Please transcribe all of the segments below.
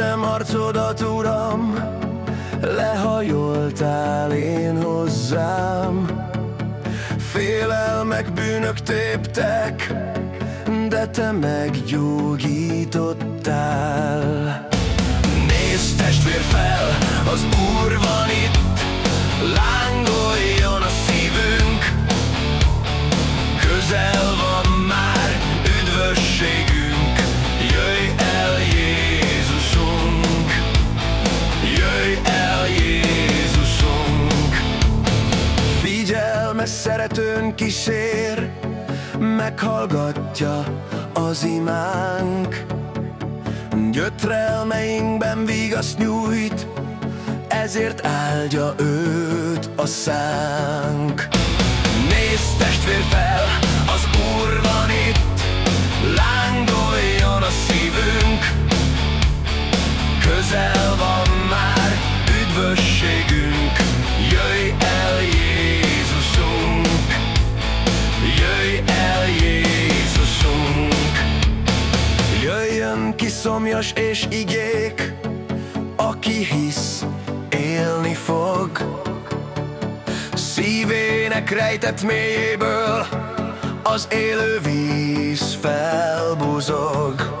Kerestem arcodat, Uram, lehajoltál én hozzám. Félelmek, bűnök téptek, de te meggyógyítottál. Nézd testvér fel, az Úr van Figyelme szeretőn kísér, meghallgatja az imánk. Gyötrelmeinkben vigaszt nyújt, ezért áldja őt a szánk. Nézd testvér fel, az Úr van itt, lángoljon a szívünk, közel van már üdvösségünk, szomjas és igék, aki hisz, élni fog. Szívének rejtett mélyéből az élő víz felbuzog.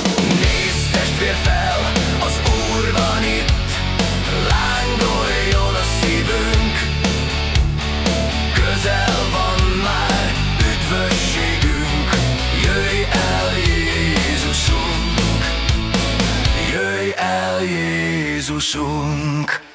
Jézusunk.